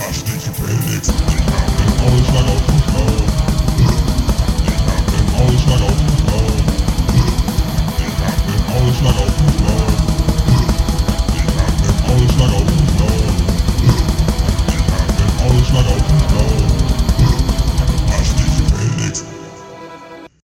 I sneak you Felix. Always